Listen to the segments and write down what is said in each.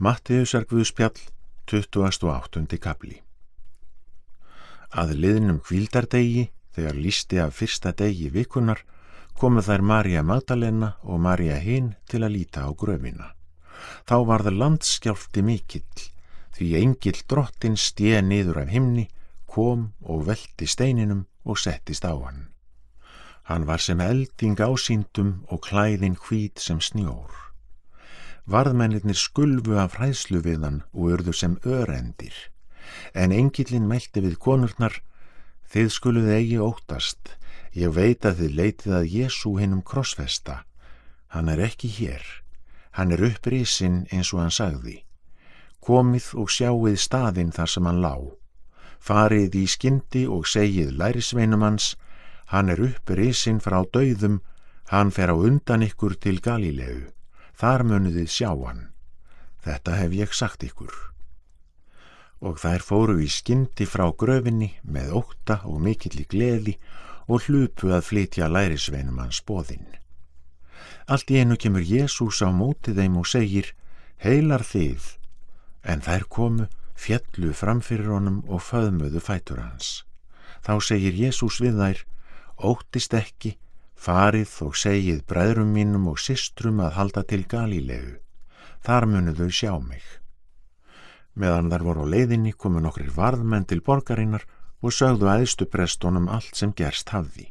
Mattiðusar Guðspjall, 28. kapli Að liðnum kvíldardegi, þegar lísti af fyrsta degi vikunar, komu þær Marja Magdalena og Marja hinn til að líta á gröfina. Þá var það landskjálfti mikill, því engil drottin stíða niður af himni, kom og velti steininum og settist á hann. Hann var sem elding ásýndum og klæðin hvít sem snjór. Varðmennir skulfu af hræðslu við hann og urðu sem örendir. En engillin mælti við konurnar, þið skuluð eigi óttast, ég veit að þið leitið að Jésu hinnum krossfesta. Hann er ekki hér, hann er upprísinn eins og hann sagði. Komið og sjáið staðinn þar sem hann lá. Farið í skyndi og segið lærisveinum hans, hann er upprísinn frá dauðum, hann fer á undan ykkur til Galilegu þar munuðið sjá hann. Þetta hef ég sagt ykkur. Og þær fóru í skyndi frá gröfinni með óta og mikill í gleði og hlupu að flytja lærisveinum hans bóðinn. Allt í einu kemur Jésús á móti þeim og segir, heilar þið, en þær komu, fjallu framfyrir honum og föðmuðu fætur hans. Þá segir Jésús við þær, óttist ekki, Farið og segið bræðrum mínum og sistrum að halda til Galílegu. Þar munu þau sjá mig. Meðan þar voru á leiðinni komu nokkrir varðmenn til borgarinnar og sögðu aðstu prestónum allt sem gerst hafði.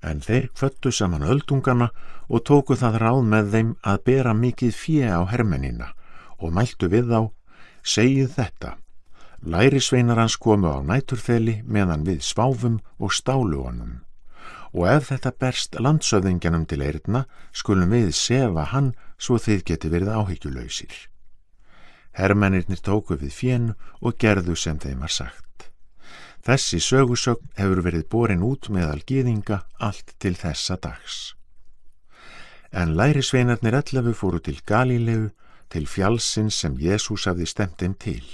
En þeir kvöttu saman öldungana og tóku það ráð með þeim að bera mikið fjö á hermennina og mæltu við þá, segið þetta. Lærisveinar hans komu á næturfeli meðan við sváfum og stálu honum og ef þetta berst landsöðingjanum til eirna skulum við sefa hann svo þið geti verið áhyggjulöysir. Hermennirnir tóku við fjennu og gerðu sem þeim var sagt. Þessi sögusögn hefur verið borin út meðal gýðinga allt til þessa dags. En lærisveinarnir allaveg fóru til Galilegu, til fjálsins sem Jésús hafði stemt þeim til.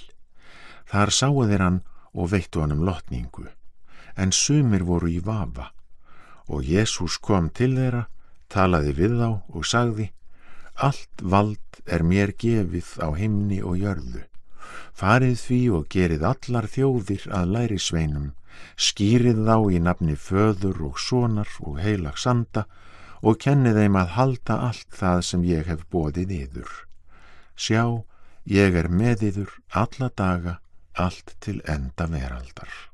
Þar sáu þeir hann og veittu hann um lotningu, en sumir voru í vafa Og Jésús kom til þeirra, talaði við þá og sagði, Allt vald er mér gefið á himni og jörðu. Farið því og gerið allar þjóðir að læri sveinum, skýrið þá í nafni föður og sonar og heilags anda og kennið þeim að halda allt það sem ég hef bóðið yður. Sjá, ég er með yður alla daga, allt til enda veraldar.